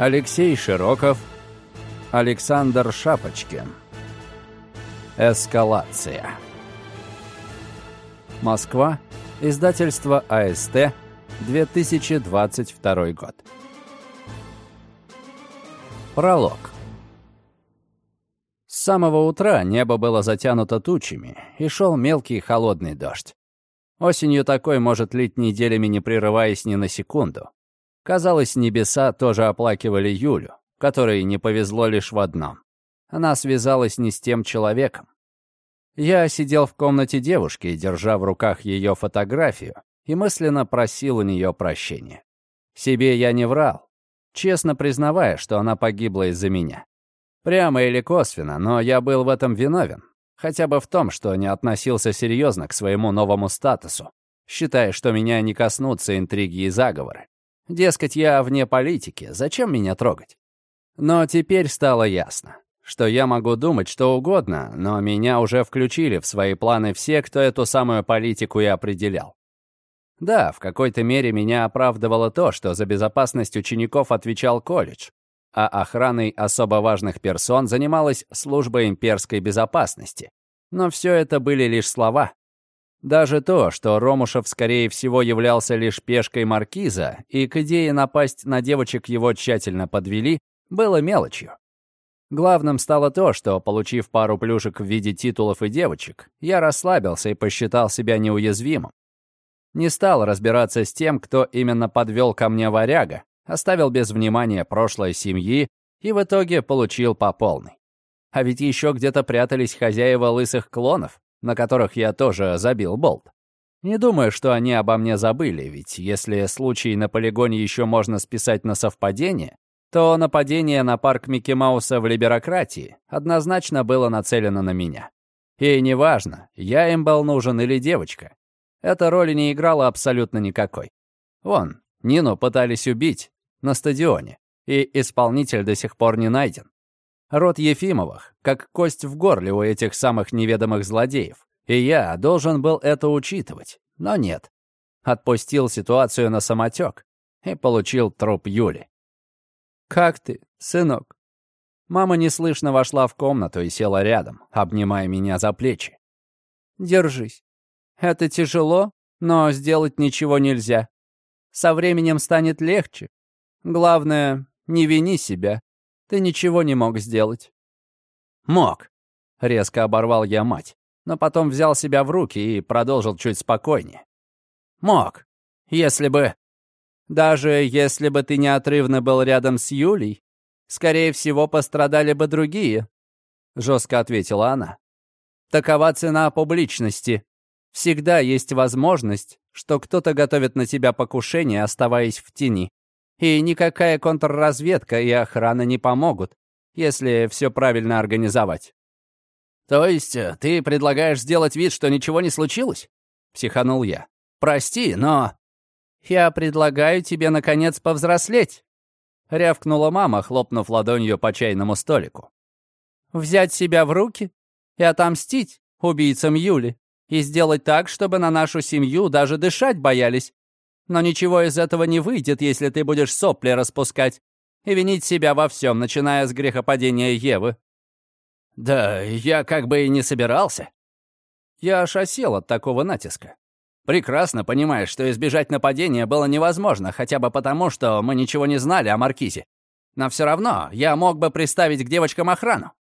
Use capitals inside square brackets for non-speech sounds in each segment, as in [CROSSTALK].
Алексей Широков, Александр Шапочкин. Эскалация. Москва. Издательство АСТ. 2022 год. Пролог. С самого утра небо было затянуто тучами, и шел мелкий холодный дождь. Осенью такой может лить неделями, не прерываясь ни на секунду. Казалось, небеса тоже оплакивали Юлю, которой не повезло лишь в одном. Она связалась не с тем человеком. Я сидел в комнате девушки, держа в руках ее фотографию, и мысленно просил у нее прощения. Себе я не врал, честно признавая, что она погибла из-за меня. Прямо или косвенно, но я был в этом виновен. Хотя бы в том, что не относился серьезно к своему новому статусу, считая, что меня не коснутся интриги и заговоры. Дескать, я вне политики, зачем меня трогать? Но теперь стало ясно, что я могу думать что угодно, но меня уже включили в свои планы все, кто эту самую политику и определял. Да, в какой-то мере меня оправдывало то, что за безопасность учеников отвечал колледж, а охраной особо важных персон занималась служба имперской безопасности. Но все это были лишь слова. Даже то, что Ромушев, скорее всего, являлся лишь пешкой маркиза, и к идее напасть на девочек его тщательно подвели, было мелочью. Главным стало то, что, получив пару плюшек в виде титулов и девочек, я расслабился и посчитал себя неуязвимым. Не стал разбираться с тем, кто именно подвел ко мне варяга, оставил без внимания прошлое семьи и в итоге получил по полной. А ведь еще где-то прятались хозяева лысых клонов, на которых я тоже забил болт. Не думаю, что они обо мне забыли, ведь если случай на полигоне еще можно списать на совпадение, то нападение на парк Микки Мауса в либерократии однозначно было нацелено на меня. И неважно, я им был нужен или девочка. Эта роль не играла абсолютно никакой. Вон, Нину пытались убить на стадионе, и исполнитель до сих пор не найден. Род Ефимовых, как кость в горле у этих самых неведомых злодеев. И я должен был это учитывать, но нет. Отпустил ситуацию на самотек и получил труп Юли. «Как ты, сынок?» Мама неслышно вошла в комнату и села рядом, обнимая меня за плечи. «Держись. Это тяжело, но сделать ничего нельзя. Со временем станет легче. Главное, не вини себя. Ты ничего не мог сделать». «Мог», — резко оборвал я мать, но потом взял себя в руки и продолжил чуть спокойнее. «Мог, если бы...» «Даже если бы ты неотрывно был рядом с Юлей, скорее всего, пострадали бы другие», — жестко ответила она. «Такова цена публичности. Всегда есть возможность, что кто-то готовит на тебя покушение, оставаясь в тени. И никакая контрразведка и охрана не помогут, если все правильно организовать. «То есть э, ты предлагаешь сделать вид, что ничего не случилось?» — психанул я. «Прости, но...» «Я предлагаю тебе, наконец, повзрослеть», — рявкнула мама, хлопнув ладонью по чайному столику. «Взять себя в руки и отомстить убийцам Юли и сделать так, чтобы на нашу семью даже дышать боялись, но ничего из этого не выйдет, если ты будешь сопли распускать и винить себя во всем, начиная с грехопадения Евы. Да я как бы и не собирался. Я аж осел от такого натиска. Прекрасно понимаешь, что избежать нападения было невозможно, хотя бы потому, что мы ничего не знали о Маркизе. Но все равно я мог бы приставить к девочкам охрану.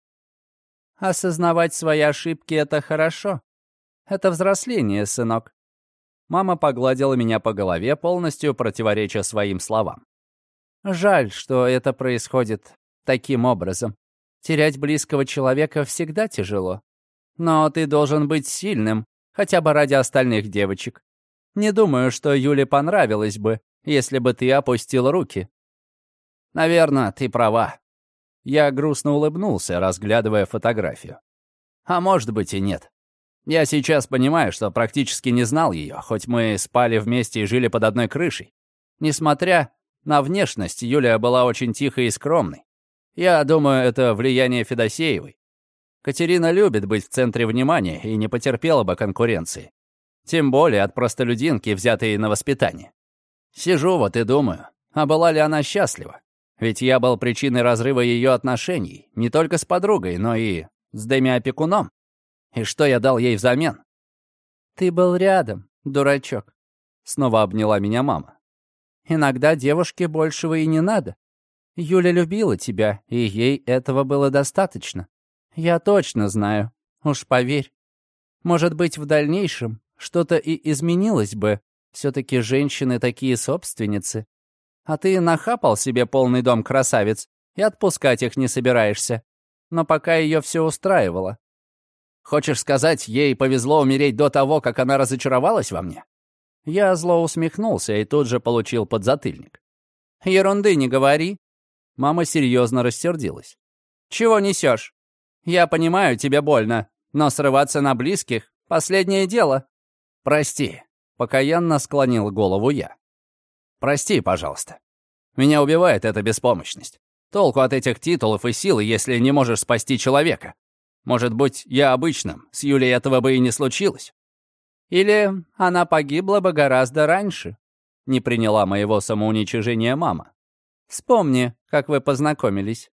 Осознавать свои ошибки — это хорошо. Это взросление, сынок. Мама погладила меня по голове, полностью противореча своим словам. Жаль, что это происходит таким образом. Терять близкого человека всегда тяжело. Но ты должен быть сильным, хотя бы ради остальных девочек. Не думаю, что Юле понравилось бы, если бы ты опустил руки. Наверное, ты права. Я грустно улыбнулся, разглядывая фотографию. А может быть и нет. Я сейчас понимаю, что практически не знал ее, хоть мы спали вместе и жили под одной крышей. Несмотря на внешность, Юлия была очень тихой и скромной. Я думаю, это влияние Федосеевой. Катерина любит быть в центре внимания и не потерпела бы конкуренции. Тем более от простолюдинки, взятой на воспитание. Сижу вот и думаю, а была ли она счастлива? Ведь я был причиной разрыва ее отношений, не только с подругой, но и с Дэми-опекуном. И что я дал ей взамен? «Ты был рядом, дурачок», — снова обняла меня мама. «Иногда девушке большего и не надо. Юля любила тебя, и ей этого было достаточно. Я точно знаю, уж поверь. Может быть, в дальнейшем что-то и изменилось бы. Все-таки женщины такие собственницы. А ты нахапал себе полный дом красавиц и отпускать их не собираешься. Но пока ее все устраивало. Хочешь сказать, ей повезло умереть до того, как она разочаровалась во мне? Я зло усмехнулся и тут же получил подзатыльник. Ерунды не говори. Мама серьезно рассердилась. Чего несешь? Я понимаю, тебе больно, но срываться на близких — последнее дело. Прости, покаянно склонил голову я. Прости, пожалуйста. Меня убивает эта беспомощность. Толку от этих титулов и силы, если не можешь спасти человека. Может быть, я обычным, с Юлей этого бы и не случилось. Или она погибла бы гораздо раньше, не приняла моего самоуничижения мама. Вспомни, как вы познакомились.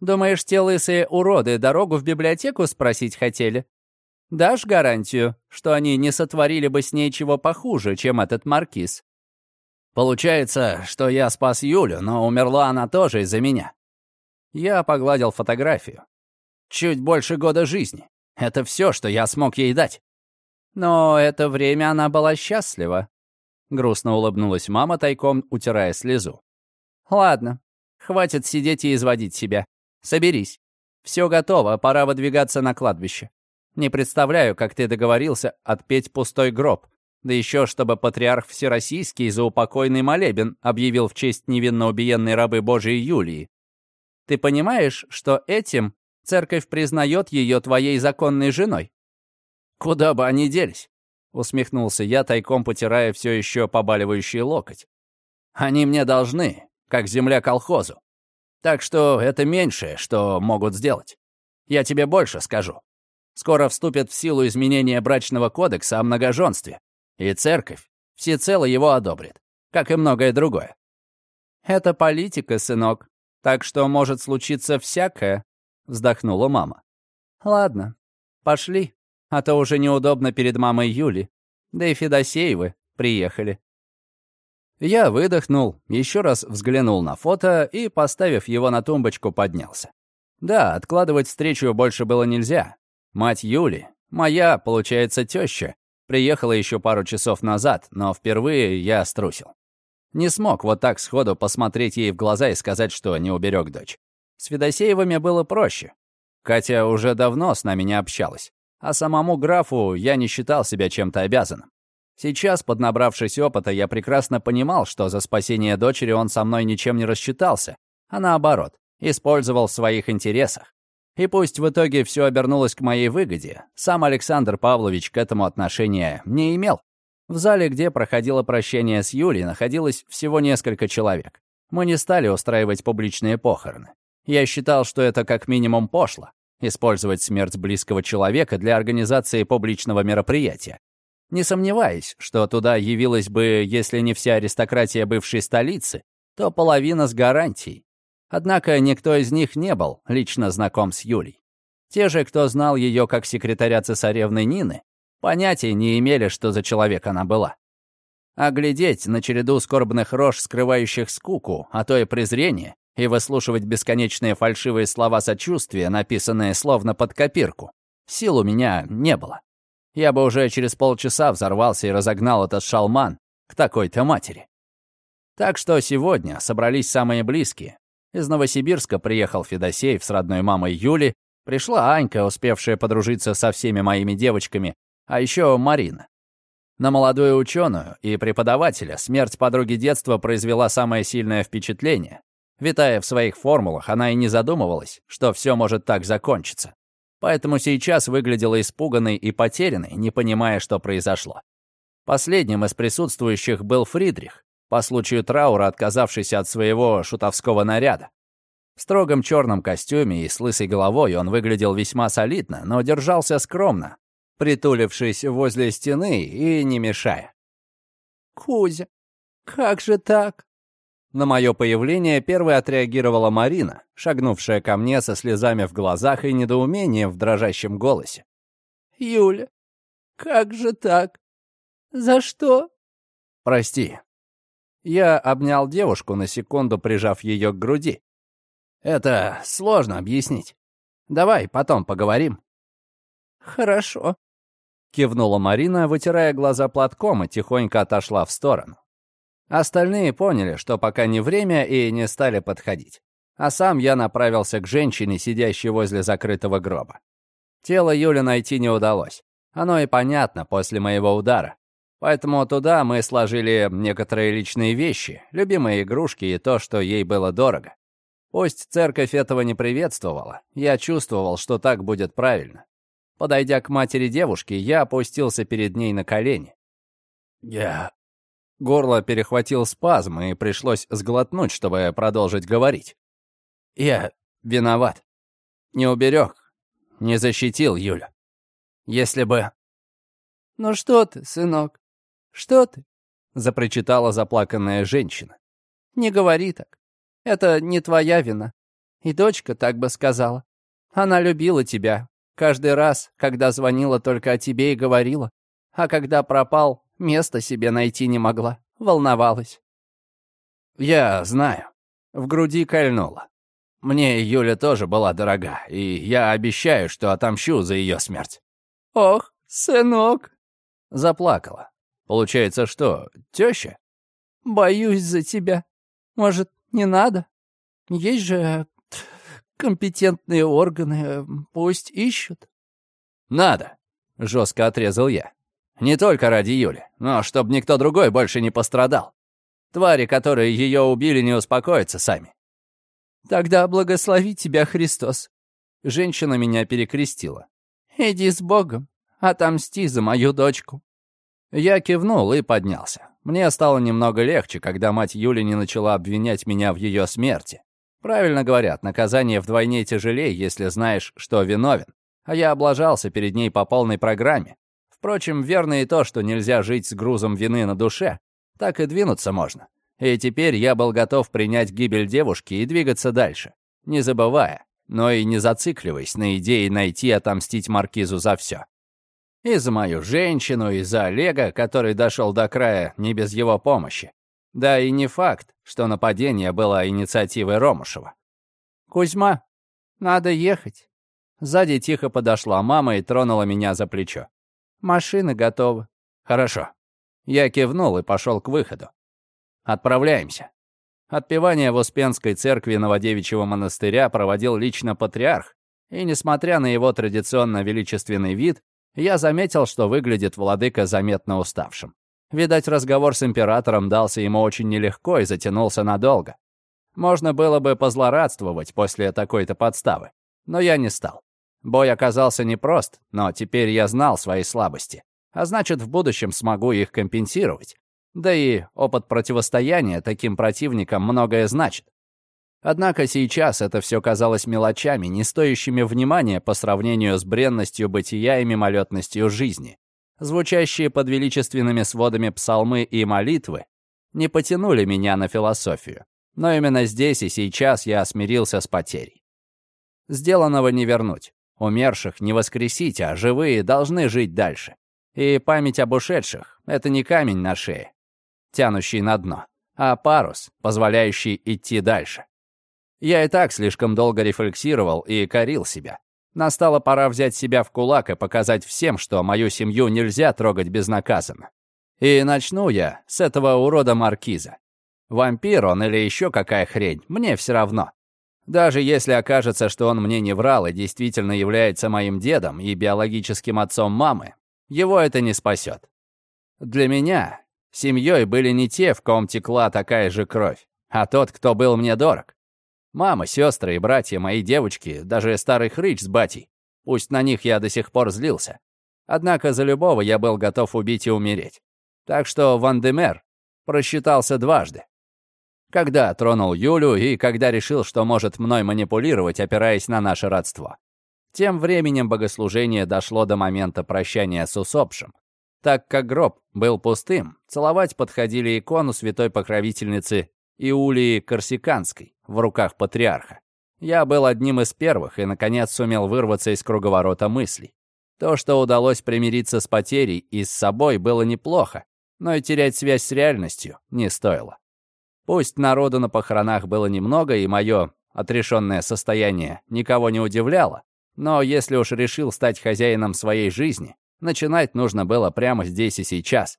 Думаешь, те лысые уроды дорогу в библиотеку спросить хотели? Дашь гарантию, что они не сотворили бы с ней чего похуже, чем этот маркиз? Получается, что я спас Юлю, но умерла она тоже из-за меня. Я погладил фотографию. Чуть больше года жизни. Это все, что я смог ей дать. Но это время она была счастлива. Грустно улыбнулась мама, тайком утирая слезу. Ладно, хватит сидеть и изводить себя. Соберись. Все готово, пора выдвигаться на кладбище. Не представляю, как ты договорился отпеть пустой гроб. Да еще, чтобы патриарх Всероссийский за упокойный молебен объявил в честь невинно убиенной рабы Божией Юлии. Ты понимаешь, что этим Церковь признает ее твоей законной женой». «Куда бы они делись?» — усмехнулся я, тайком потирая все еще побаливающий локоть. «Они мне должны, как земля колхозу. Так что это меньшее, что могут сделать. Я тебе больше скажу. Скоро вступят в силу изменения брачного кодекса о многоженстве, и церковь всецело его одобрит, как и многое другое. Это политика, сынок, так что может случиться всякое, — вздохнула мама. «Ладно, пошли, а то уже неудобно перед мамой Юли. Да и Федосеевы приехали». Я выдохнул, еще раз взглянул на фото и, поставив его на тумбочку, поднялся. Да, откладывать встречу больше было нельзя. Мать Юли, моя, получается, теща, приехала еще пару часов назад, но впервые я струсил. Не смог вот так сходу посмотреть ей в глаза и сказать, что не уберег дочь. С Федосеевыми было проще. Катя уже давно с нами не общалась, а самому графу я не считал себя чем-то обязанным. Сейчас, поднабравшись опыта, я прекрасно понимал, что за спасение дочери он со мной ничем не рассчитался, а наоборот, использовал в своих интересах. И пусть в итоге все обернулось к моей выгоде, сам Александр Павлович к этому отношения не имел. В зале, где проходило прощение с Юлей, находилось всего несколько человек. Мы не стали устраивать публичные похороны. Я считал, что это как минимум пошло — использовать смерть близкого человека для организации публичного мероприятия. Не сомневаюсь, что туда явилась бы, если не вся аристократия бывшей столицы, то половина с гарантией. Однако никто из них не был лично знаком с Юлей. Те же, кто знал ее как секретаря цесаревны Нины, понятия не имели, что за человек она была. А глядеть на череду скорбных рож, скрывающих скуку, а то и презрение, и выслушивать бесконечные фальшивые слова сочувствия, написанные словно под копирку. Сил у меня не было. Я бы уже через полчаса взорвался и разогнал этот шалман к такой-то матери. Так что сегодня собрались самые близкие. Из Новосибирска приехал Федосеев с родной мамой Юли, пришла Анька, успевшая подружиться со всеми моими девочками, а еще Марина. На молодую ученую и преподавателя смерть подруги детства произвела самое сильное впечатление, Витая в своих формулах, она и не задумывалась, что все может так закончиться. Поэтому сейчас выглядела испуганной и потерянной, не понимая, что произошло. Последним из присутствующих был Фридрих, по случаю траура отказавшийся от своего шутовского наряда. В строгом черном костюме и с лысой головой он выглядел весьма солидно, но держался скромно, притулившись возле стены и не мешая. «Кузя, как же так?» На мое появление первой отреагировала Марина, шагнувшая ко мне со слезами в глазах и недоумением в дрожащем голосе. «Юля, как же так? За что?» «Прости». Я обнял девушку на секунду, прижав ее к груди. «Это сложно объяснить. Давай потом поговорим». «Хорошо», — кивнула Марина, вытирая глаза платком и тихонько отошла в сторону. Остальные поняли, что пока не время, и не стали подходить. А сам я направился к женщине, сидящей возле закрытого гроба. Тело Юли найти не удалось. Оно и понятно после моего удара. Поэтому туда мы сложили некоторые личные вещи, любимые игрушки и то, что ей было дорого. Пусть церковь этого не приветствовала, я чувствовал, что так будет правильно. Подойдя к матери девушки, я опустился перед ней на колени. Я... Горло перехватил спазм, и пришлось сглотнуть, чтобы продолжить говорить. Я виноват. Не уберег, не защитил Юлю. Если бы... «Ну что ты, сынок, что ты?» — запричитала заплаканная женщина. «Не говори так. Это не твоя вина. И дочка так бы сказала. Она любила тебя. Каждый раз, когда звонила, только о тебе и говорила. А когда пропал, места себе найти не могла. Волновалась. Я знаю. В груди кольнуло. Мне Юля тоже была дорога, и я обещаю, что отомщу за ее смерть. Ох, сынок. Заплакала. Получается, что, теща? Боюсь за тебя. Может, не надо? Есть же компетентные органы, пусть ищут. Надо, жестко отрезал я. Не только ради Юли, но чтобы никто другой больше не пострадал. Твари, которые ее убили, не успокоятся сами. Тогда благослови тебя Христос. Женщина меня перекрестила. Иди с Богом, отомсти за мою дочку. Я кивнул и поднялся. Мне стало немного легче, когда мать Юли не начала обвинять меня в ее смерти. Правильно говорят, наказание вдвойне тяжелее, если знаешь, что виновен. А я облажался перед ней по полной программе. Впрочем, верно и то, что нельзя жить с грузом вины на душе. Так и двинуться можно. И теперь я был готов принять гибель девушки и двигаться дальше, не забывая, но и не зацикливаясь на идее найти и отомстить Маркизу за все. И за мою женщину, и за Олега, который дошел до края не без его помощи. Да и не факт, что нападение было инициативой Ромушева. «Кузьма, надо ехать». Сзади тихо подошла мама и тронула меня за плечо. «Машина готова». «Хорошо». Я кивнул и пошел к выходу. Отправляемся. Отпевание в Успенской церкви Новодевичьего монастыря проводил лично патриарх, и, несмотря на его традиционно величественный вид, я заметил, что выглядит владыка заметно уставшим. Видать, разговор с императором дался ему очень нелегко и затянулся надолго. Можно было бы позлорадствовать после такой-то подставы, но я не стал. Бой оказался непрост, но теперь я знал свои слабости, а значит, в будущем смогу их компенсировать. Да и опыт противостояния таким противникам многое значит. Однако сейчас это все казалось мелочами, не стоящими внимания по сравнению с бренностью бытия и мимолетностью жизни. Звучащие под величественными сводами псалмы и молитвы не потянули меня на философию. Но именно здесь и сейчас я смирился с потерей. Сделанного не вернуть. Умерших не воскресить, а живые должны жить дальше. И память об ушедших — это не камень на шее, тянущий на дно, а парус, позволяющий идти дальше. Я и так слишком долго рефлексировал и корил себя. Настала пора взять себя в кулак и показать всем, что мою семью нельзя трогать безнаказанно. И начну я с этого урода Маркиза. Вампир он или еще какая хрень, мне все равно. Даже если окажется, что он мне не врал и действительно является моим дедом и биологическим отцом мамы, его это не спасет. Для меня Семьей были не те, в ком текла такая же кровь, а тот, кто был мне дорог. Мама, сестры и братья, мои девочки, даже старый хрыч с батей. Пусть на них я до сих пор злился. Однако за любого я был готов убить и умереть. Так что Вандемер просчитался дважды. Когда тронул Юлю и когда решил, что может мной манипулировать, опираясь на наше родство. Тем временем богослужение дошло до момента прощания с усопшим. Так как гроб был пустым, целовать подходили икону святой покровительницы Иулии Корсиканской в руках патриарха. Я был одним из первых и, наконец, сумел вырваться из круговорота мыслей. То, что удалось примириться с потерей и с собой, было неплохо, но и терять связь с реальностью не стоило. Пусть народу на похоронах было немного, и мое отрешенное состояние никого не удивляло, но если уж решил стать хозяином своей жизни, начинать нужно было прямо здесь и сейчас.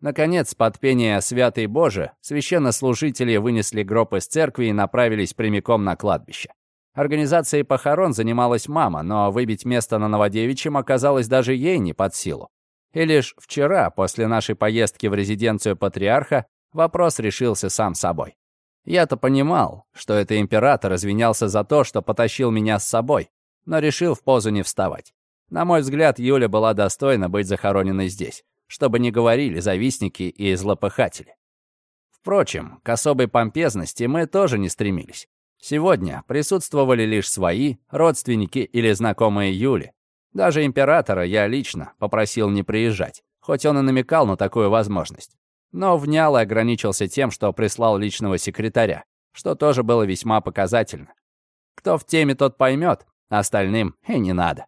Наконец, под пение «Святый Боже» священнослужители вынесли гроб из церкви и направились прямиком на кладбище. Организацией похорон занималась мама, но выбить место на Новодевичьем оказалось даже ей не под силу. И лишь вчера, после нашей поездки в резиденцию патриарха, вопрос решился сам собой. Я-то понимал, что это император извинялся за то, что потащил меня с собой, но решил в позу не вставать. На мой взгляд, Юля была достойна быть захороненной здесь, чтобы не говорили завистники и злопыхатели. Впрочем, к особой помпезности мы тоже не стремились. Сегодня присутствовали лишь свои, родственники или знакомые Юли. Даже императора я лично попросил не приезжать, хоть он и намекал на такую возможность. Но внял и ограничился тем, что прислал личного секретаря, что тоже было весьма показательно. Кто в теме, тот поймет, остальным и не надо.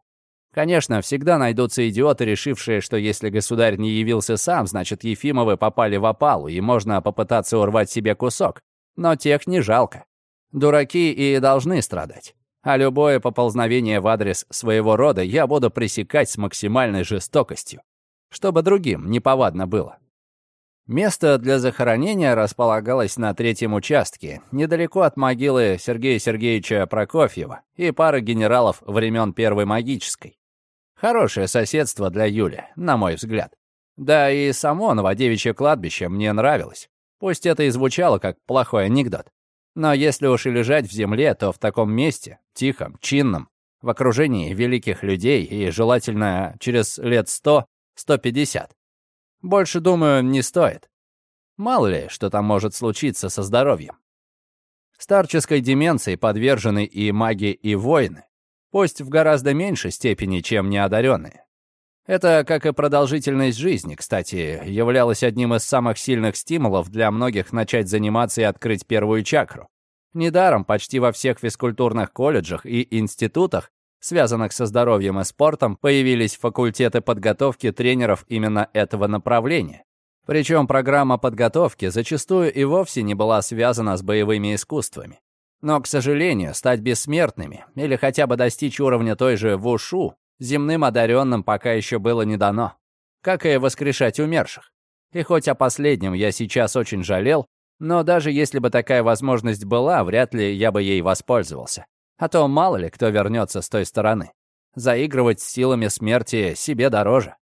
Конечно, всегда найдутся идиоты, решившие, что если государь не явился сам, значит, Ефимовы попали в опалу, и можно попытаться урвать себе кусок. Но тех не жалко. Дураки и должны страдать. А любое поползновение в адрес своего рода я буду пресекать с максимальной жестокостью, чтобы другим неповадно было. Место для захоронения располагалось на третьем участке, недалеко от могилы Сергея Сергеевича Прокофьева и пары генералов времен Первой магической. Хорошее соседство для Юли, на мой взгляд. Да и само Новодевичье кладбище мне нравилось. Пусть это и звучало как плохой анекдот. Но если уж и лежать в земле, то в таком месте, тихом, чинном, в окружении великих людей и желательно через лет сто, сто пятьдесят. Больше, думаю, не стоит. Мало ли, что там может случиться со здоровьем. Старческой деменции подвержены и маги, и воины, пусть в гораздо меньшей степени, чем неодаренные. Это, как и продолжительность жизни, кстати, являлось одним из самых сильных стимулов для многих начать заниматься и открыть первую чакру. Недаром почти во всех физкультурных колледжах и институтах, связанных со здоровьем и спортом, появились факультеты подготовки тренеров именно этого направления. Причем программа подготовки зачастую и вовсе не была связана с боевыми искусствами. Но, к сожалению, стать бессмертными или хотя бы достичь уровня той же вушу земным одаренным пока еще было не дано, как и воскрешать умерших. И хоть о последнем я сейчас очень жалел, но даже если бы такая возможность была, вряд ли я бы ей воспользовался. А то мало ли кто вернется с той стороны. Заигрывать с силами смерти себе дороже.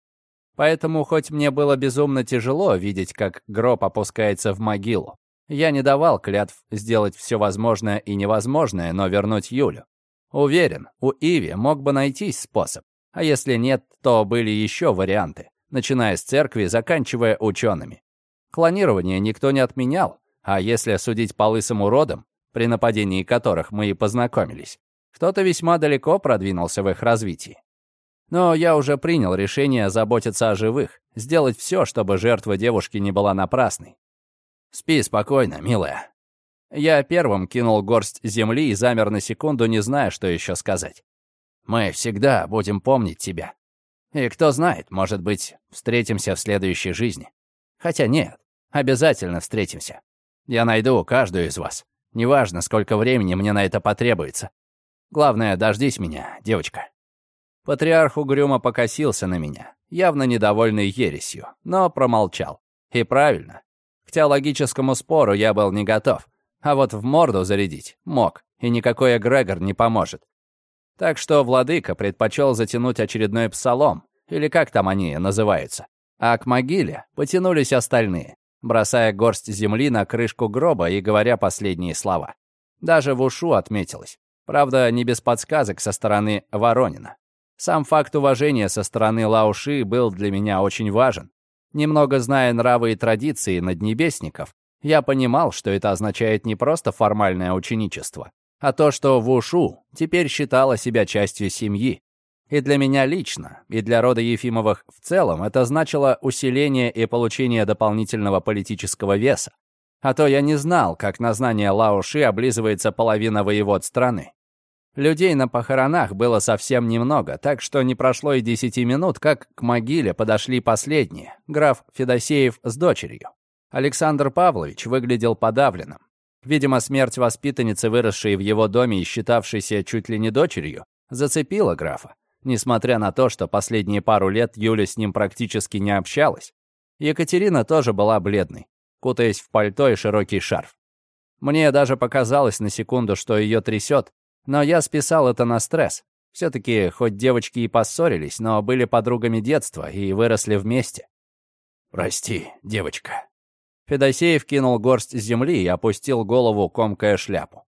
Поэтому, хоть мне было безумно тяжело видеть, как гроб опускается в могилу, я не давал клятв сделать все возможное и невозможное, но вернуть Юлю. Уверен, у Иви мог бы найтись способ. А если нет, то были еще варианты, начиная с церкви, заканчивая учеными. Клонирование никто не отменял, а если судить по лысым уродам, при нападении которых мы и познакомились, кто-то весьма далеко продвинулся в их развитии. Но я уже принял решение заботиться о живых, сделать все, чтобы жертва девушки не была напрасной. Спи спокойно, милая. Я первым кинул горсть земли и замер на секунду, не зная, что еще сказать. «Мы всегда будем помнить тебя. И кто знает, может быть, встретимся в следующей жизни. Хотя нет, обязательно встретимся. Я найду каждую из вас. Неважно, сколько времени мне на это потребуется. Главное, дождись меня, девочка». Патриарх угрюмо покосился на меня, явно недовольный ересью, но промолчал. И правильно. К теологическому спору я был не готов. А вот в морду зарядить мог, и никакой эгрегор не поможет. Так что владыка предпочел затянуть очередной псалом, или как там они называются. А к могиле потянулись остальные, бросая горсть земли на крышку гроба и говоря последние слова. Даже в ушу отметилось. Правда, не без подсказок со стороны Воронина. Сам факт уважения со стороны Лауши был для меня очень важен. Немного зная нравы и традиции наднебесников, я понимал, что это означает не просто формальное ученичество, а то, что Вушу теперь считала себя частью семьи. И для меня лично, и для рода Ефимовых в целом это значило усиление и получение дополнительного политического веса. А то я не знал, как на знание Лауши облизывается половина воевод страны. Людей на похоронах было совсем немного, так что не прошло и десяти минут, как к могиле подошли последние, граф Федосеев с дочерью. Александр Павлович выглядел подавленным. Видимо, смерть воспитанницы, выросшей в его доме и считавшейся чуть ли не дочерью, зацепила графа, несмотря на то, что последние пару лет Юля с ним практически не общалась. Екатерина тоже была бледной, кутаясь в пальто и широкий шарф. Мне даже показалось на секунду, что ее трясет, но я списал это на стресс. Все-таки, хоть девочки и поссорились, но были подругами детства и выросли вместе. «Прости, девочка». Федосеев кинул горсть земли и опустил голову, комкая шляпу.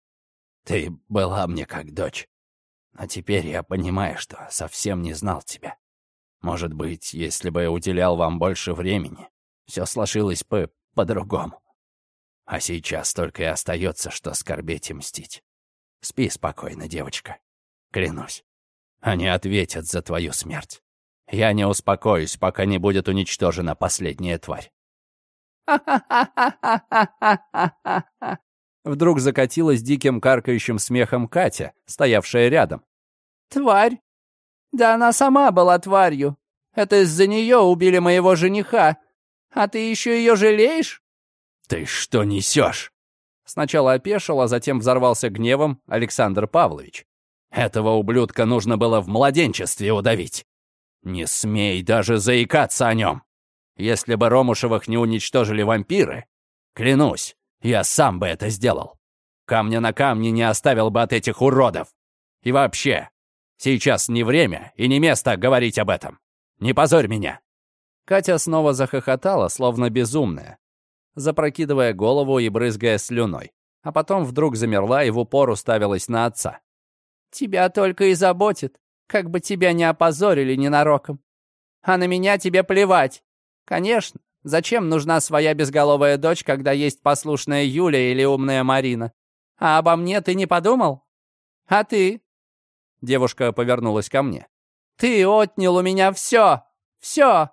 «Ты была мне как дочь. А теперь я понимаю, что совсем не знал тебя. Может быть, если бы я уделял вам больше времени, все сложилось бы по-другому. А сейчас только и остается, что скорбеть и мстить. Спи спокойно, девочка. Клянусь. Они ответят за твою смерть. Я не успокоюсь, пока не будет уничтожена последняя тварь. Вдруг закатилась диким каркающим смехом Катя, стоявшая рядом. «Тварь? Да она сама была тварью. Это из-за нее убили моего жениха. А ты еще ее жалеешь?» «Ты что несешь?» Сначала опешил, а затем взорвался гневом Александр Павлович. «Этого ублюдка нужно было в младенчестве удавить. Не смей даже заикаться о нем. Если бы Ромушевых не уничтожили вампиры, клянусь, я сам бы это сделал. Камня на камне не оставил бы от этих уродов. И вообще, сейчас не время и не место говорить об этом. Не позорь меня!» Катя снова захохотала, словно безумная, запрокидывая голову и брызгая слюной. А потом вдруг замерла и в упор уставилась на отца. «Тебя только и заботит, как бы тебя не опозорили ненароком. А на меня тебе плевать. Конечно, зачем нужна своя безголовая дочь, когда есть послушная Юля или умная Марина? А обо мне ты не подумал? А ты?» Девушка повернулась ко мне. «Ты отнял у меня все! Все!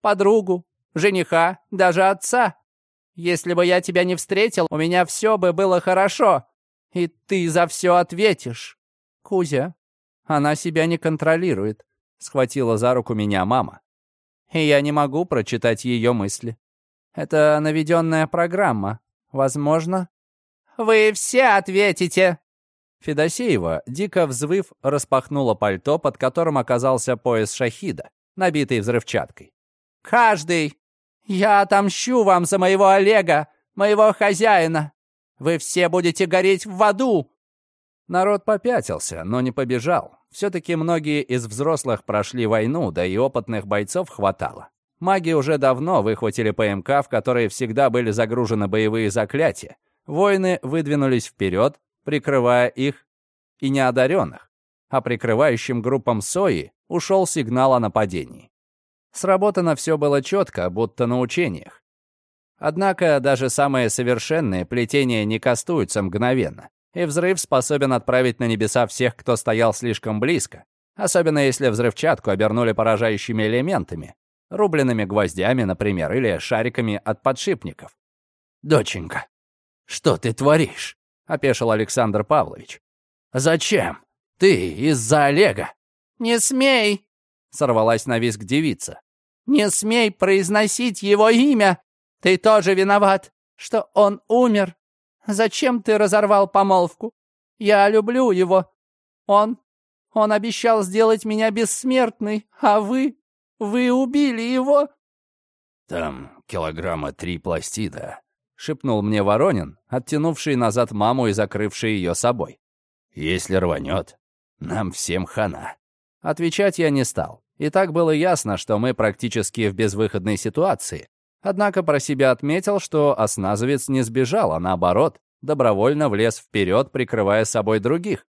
Подругу, жениха, даже отца. Если бы я тебя не встретил, у меня все бы было хорошо. И ты за все ответишь. Кузя, она себя не контролирует. Схватила за руку меня мама. И я не могу прочитать ее мысли. Это наведенная программа. Возможно. Вы все ответите. Федосеева, дико взвыв, распахнула пальто, под которым оказался пояс шахида, набитый взрывчаткой. «Каждый «Я отомщу вам за моего Олега, моего хозяина! Вы все будете гореть в аду!» Народ попятился, но не побежал. Все-таки многие из взрослых прошли войну, да и опытных бойцов хватало. Маги уже давно выхватили ПМК, в которые всегда были загружены боевые заклятия. Воины выдвинулись вперед, прикрывая их и неодаренных, а прикрывающим группам СОИ ушел сигнал о нападении. Сработано все было четко, будто на учениях. Однако даже самые совершенные плетения не кастуются мгновенно, и взрыв способен отправить на небеса всех, кто стоял слишком близко, особенно если взрывчатку обернули поражающими элементами, рубленными гвоздями, например, или шариками от подшипников. «Доченька, что ты творишь?» — опешил Александр Павлович. «Зачем? Ты из-за Олега?» «Не смей!» — сорвалась на визг девица. Не смей произносить его имя. Ты тоже виноват, что он умер. Зачем ты разорвал помолвку? Я люблю его. Он... Он обещал сделать меня бессмертной, а вы... Вы убили его?» «Там килограмма три пластида», — шепнул мне Воронин, оттянувший назад маму и закрывший ее собой. «Если рванет, нам всем хана». Отвечать я не стал. И так было ясно, что мы практически в безвыходной ситуации. Однако про себя отметил, что осназовец не сбежал, а наоборот, добровольно влез вперед, прикрывая собой других.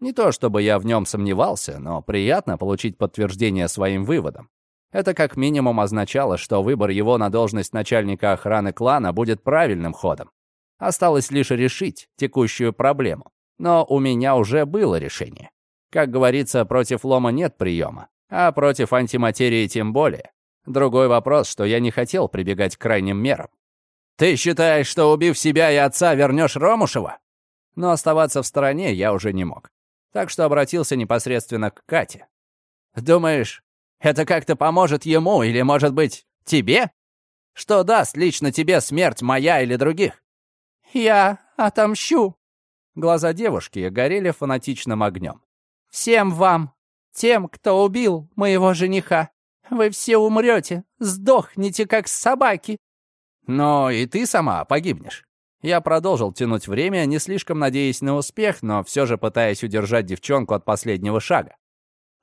Не то чтобы я в нем сомневался, но приятно получить подтверждение своим выводам. Это как минимум означало, что выбор его на должность начальника охраны клана будет правильным ходом. Осталось лишь решить текущую проблему. Но у меня уже было решение. Как говорится, против лома нет приема. А против антиматерии тем более. Другой вопрос, что я не хотел прибегать к крайним мерам. Ты считаешь, что, убив себя и отца, вернешь Ромушева?» Но оставаться в стороне я уже не мог. Так что обратился непосредственно к Кате. «Думаешь, это как-то поможет ему или, может быть, тебе? Что даст лично тебе смерть моя или других?» «Я отомщу!» Глаза девушки горели фанатичным огнем. «Всем вам, тем, кто убил моего жениха, вы все умрете, сдохнете, как собаки!» «Но и ты сама погибнешь». Я продолжил тянуть время, не слишком надеясь на успех, но все же пытаясь удержать девчонку от последнего шага.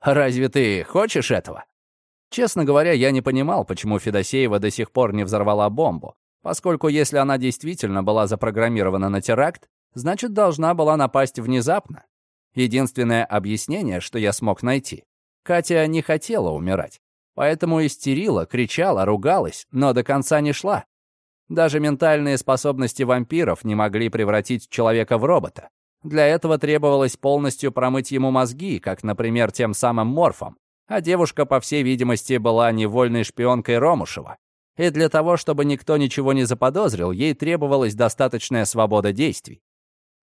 «Разве ты хочешь этого?» Честно говоря, я не понимал, почему Федосеева до сих пор не взорвала бомбу, поскольку если она действительно была запрограммирована на теракт, значит, должна была напасть внезапно. Единственное объяснение, что я смог найти. Катя не хотела умирать, поэтому истерила, кричала, ругалась, но до конца не шла. Даже ментальные способности вампиров не могли превратить человека в робота. Для этого требовалось полностью промыть ему мозги, как, например, тем самым морфом. А девушка, по всей видимости, была невольной шпионкой Ромушева. И для того, чтобы никто ничего не заподозрил, ей требовалась достаточная свобода действий.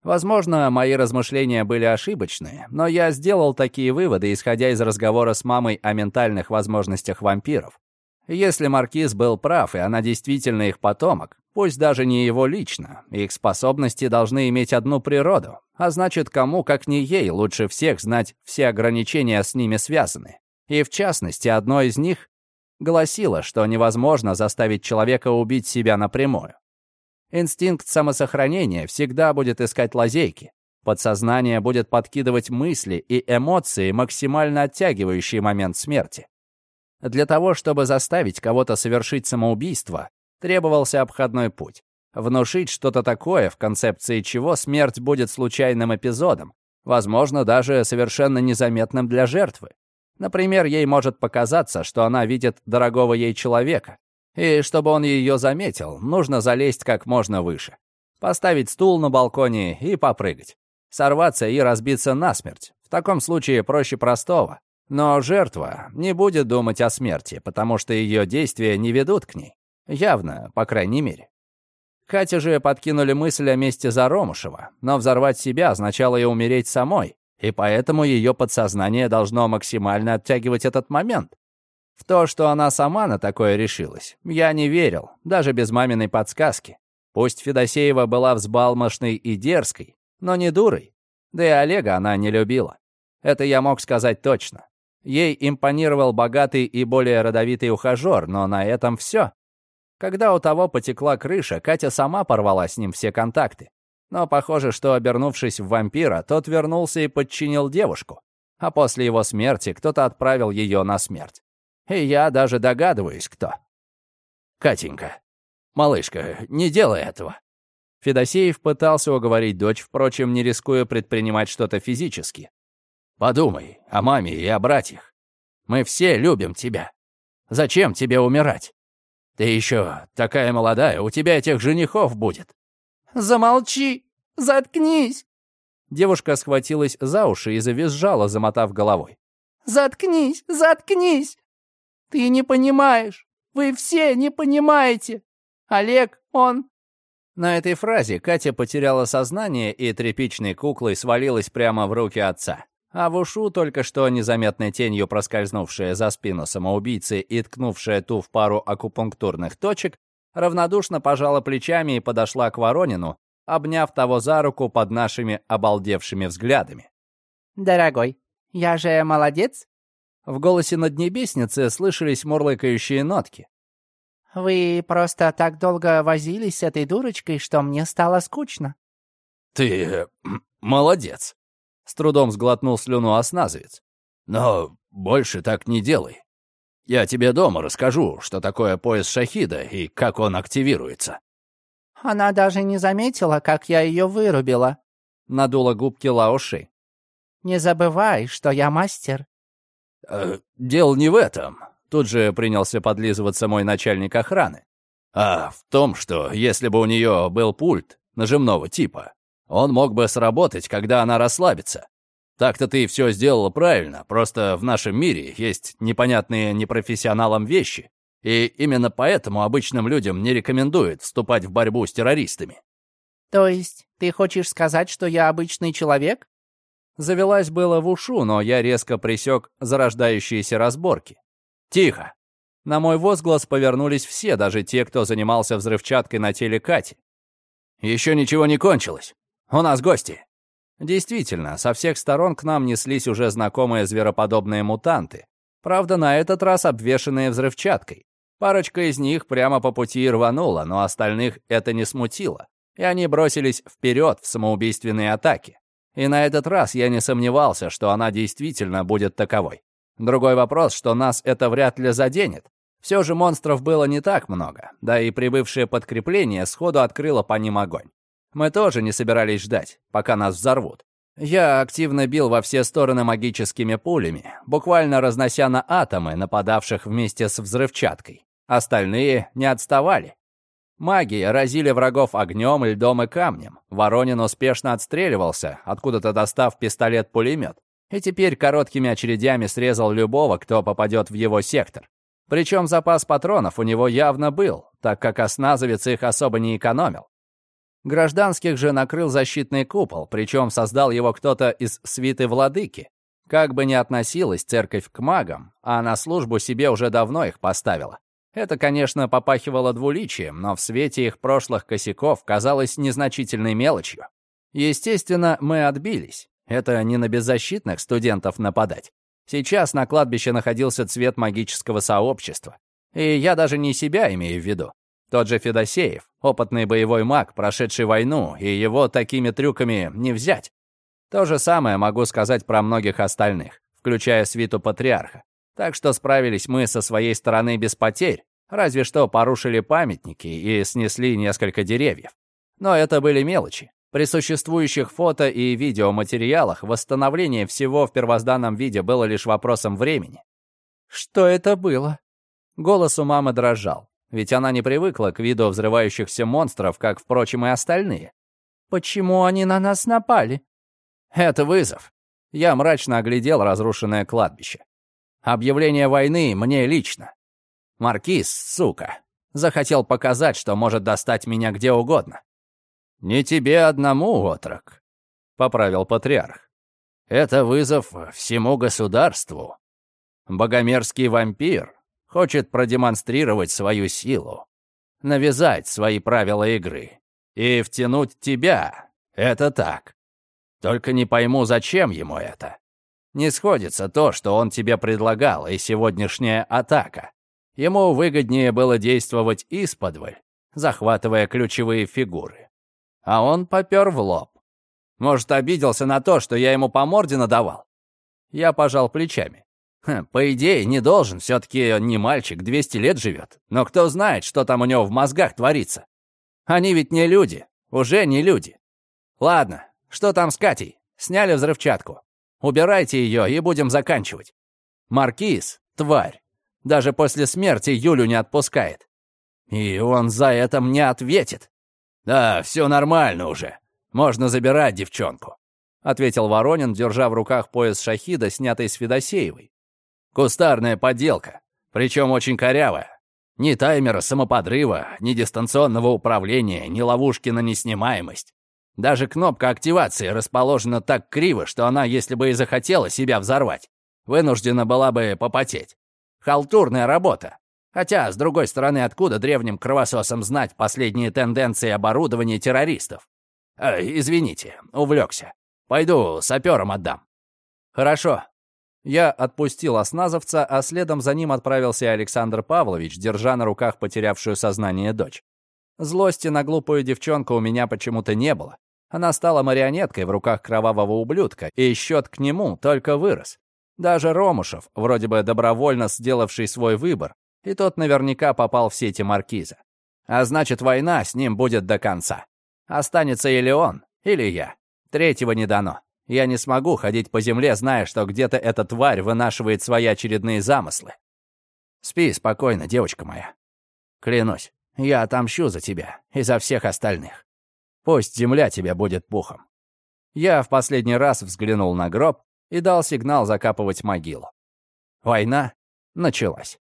Возможно, мои размышления были ошибочные, но я сделал такие выводы, исходя из разговора с мамой о ментальных возможностях вампиров. Если Маркиз был прав, и она действительно их потомок, пусть даже не его лично, их способности должны иметь одну природу, а значит, кому, как не ей, лучше всех знать все ограничения с ними связаны. И в частности, одно из них гласило, что невозможно заставить человека убить себя напрямую. Инстинкт самосохранения всегда будет искать лазейки. Подсознание будет подкидывать мысли и эмоции, максимально оттягивающие момент смерти. Для того, чтобы заставить кого-то совершить самоубийство, требовался обходной путь. Внушить что-то такое, в концепции чего смерть будет случайным эпизодом, возможно, даже совершенно незаметным для жертвы. Например, ей может показаться, что она видит дорогого ей человека, и чтобы он ее заметил, нужно залезть как можно выше. Поставить стул на балконе и попрыгать. Сорваться и разбиться насмерть. В таком случае проще простого. Но жертва не будет думать о смерти, потому что ее действия не ведут к ней. Явно, по крайней мере. Катя же подкинули мысль о месте за Ромушева, но взорвать себя означало и умереть самой, и поэтому ее подсознание должно максимально оттягивать этот момент. В то, что она сама на такое решилась, я не верил, даже без маминой подсказки. Пусть Федосеева была взбалмошной и дерзкой, но не дурой. Да и Олега она не любила. Это я мог сказать точно. Ей импонировал богатый и более родовитый ухажер, но на этом все. Когда у того потекла крыша, Катя сама порвала с ним все контакты. Но похоже, что, обернувшись в вампира, тот вернулся и подчинил девушку. А после его смерти кто-то отправил ее на смерть. И я даже догадываюсь, кто. «Катенька, малышка, не делай этого». Федосеев пытался уговорить дочь, впрочем, не рискуя предпринимать что-то физически. Подумай о маме и о братьях. Мы все любим тебя. Зачем тебе умирать? Ты еще такая молодая, у тебя этих женихов будет». «Замолчи! Заткнись!» Девушка схватилась за уши и завизжала, замотав головой. «Заткнись! Заткнись! Ты не понимаешь! Вы все не понимаете! Олег, он...» На этой фразе Катя потеряла сознание и тряпичной куклой свалилась прямо в руки отца. А в ушу, только что незаметной тенью проскользнувшая за спину самоубийцы и ткнувшая ту в пару акупунктурных точек, равнодушно пожала плечами и подошла к Воронину, обняв того за руку под нашими обалдевшими взглядами. «Дорогой, я же молодец?» В голосе наднебесницы слышались мурлыкающие нотки. «Вы просто так долго возились с этой дурочкой, что мне стало скучно». «Ты э, [CLEARS THROAT] молодец», с трудом сглотнул слюну осназовец. «Но больше так не делай. Я тебе дома расскажу, что такое пояс шахида и как он активируется». «Она даже не заметила, как я ее вырубила», — надула губки Лаоши. «Не забывай, что я мастер». «Э, «Дело не в этом», — тут же принялся подлизываться мой начальник охраны. «А в том, что если бы у нее был пульт нажимного типа, он мог бы сработать, когда она расслабится. Так-то ты все сделала правильно, просто в нашем мире есть непонятные непрофессионалам вещи. И именно поэтому обычным людям не рекомендуют вступать в борьбу с террористами. То есть ты хочешь сказать, что я обычный человек? Завелась было в ушу, но я резко присек зарождающиеся разборки. Тихо. На мой возглас повернулись все, даже те, кто занимался взрывчаткой на теле Кати. Еще ничего не кончилось. У нас гости. Действительно, со всех сторон к нам неслись уже знакомые звероподобные мутанты. Правда, на этот раз обвешанные взрывчаткой. Парочка из них прямо по пути рванула, но остальных это не смутило, и они бросились вперед в самоубийственные атаки. И на этот раз я не сомневался, что она действительно будет таковой. Другой вопрос, что нас это вряд ли заденет. Все же монстров было не так много, да и прибывшее подкрепление сходу открыло по ним огонь. Мы тоже не собирались ждать, пока нас взорвут. Я активно бил во все стороны магическими пулями, буквально разнося на атомы, нападавших вместе с взрывчаткой. Остальные не отставали. Маги разили врагов огнем, льдом и камнем. Воронин успешно отстреливался, откуда-то достав пистолет-пулемет. И теперь короткими очередями срезал любого, кто попадет в его сектор. Причем запас патронов у него явно был, так как осназовец их особо не экономил. Гражданских же накрыл защитный купол, причем создал его кто-то из свиты владыки. Как бы ни относилась церковь к магам, а на службу себе уже давно их поставила. Это, конечно, попахивало двуличием, но в свете их прошлых косяков казалось незначительной мелочью. Естественно, мы отбились. Это не на беззащитных студентов нападать. Сейчас на кладбище находился цвет магического сообщества. И я даже не себя имею в виду. Тот же Федосеев, опытный боевой маг, прошедший войну, и его такими трюками не взять. То же самое могу сказать про многих остальных, включая свиту патриарха. Так что справились мы со своей стороны без потерь, разве что порушили памятники и снесли несколько деревьев. Но это были мелочи. При существующих фото и видеоматериалах восстановление всего в первозданном виде было лишь вопросом времени. «Что это было?» Голос у мамы дрожал ведь она не привыкла к виду взрывающихся монстров, как, впрочем, и остальные. «Почему они на нас напали?» «Это вызов». Я мрачно оглядел разрушенное кладбище. «Объявление войны мне лично. Маркиз, сука, захотел показать, что может достать меня где угодно». «Не тебе одному, отрок», — поправил патриарх. «Это вызов всему государству. Богомерзкий вампир хочет продемонстрировать свою силу, навязать свои правила игры и втянуть тебя. Это так. Только не пойму, зачем ему это. Не сходится то, что он тебе предлагал, и сегодняшняя атака. Ему выгоднее было действовать исподволь, захватывая ключевые фигуры. А он попер в лоб. Может, обиделся на то, что я ему по морде надавал? Я пожал плечами. Хм, по идее, не должен, все-таки не мальчик, 200 лет живет. Но кто знает, что там у него в мозгах творится. Они ведь не люди, уже не люди. Ладно, что там с Катей? Сняли взрывчатку. Убирайте ее и будем заканчивать. Маркиз, тварь, даже после смерти Юлю не отпускает. И он за это мне ответит. Да, все нормально уже. Можно забирать девчонку. — ответил Воронин, держа в руках пояс шахида, снятый с Федосеевой. Кустарная подделка, причем очень корявая. Ни таймера самоподрыва, ни дистанционного управления, ни ловушки на неснимаемость. Даже кнопка активации расположена так криво, что она, если бы и захотела себя взорвать, вынуждена была бы попотеть. Халтурная работа. Хотя, с другой стороны, откуда древним кровососам знать последние тенденции оборудования террористов? Э, извините, увлекся. Пойду сапером отдам. Хорошо, я отпустил осназовца, а следом за ним отправился Александр Павлович, держа на руках потерявшую сознание дочь. Злости на глупую девчонку у меня почему-то не было. Она стала марионеткой в руках кровавого ублюдка, и счет к нему только вырос. Даже Ромушев, вроде бы добровольно сделавший свой выбор, и тот наверняка попал в сети маркиза. А значит, война с ним будет до конца. Останется или он, или я. Третьего не дано. Я не смогу ходить по земле, зная, что где-то эта тварь вынашивает свои очередные замыслы. Спи спокойно, девочка моя. Клянусь, я отомщу за тебя и за всех остальных. Пусть земля тебе будет пухом. Я в последний раз взглянул на гроб и дал сигнал закапывать могилу. Война началась.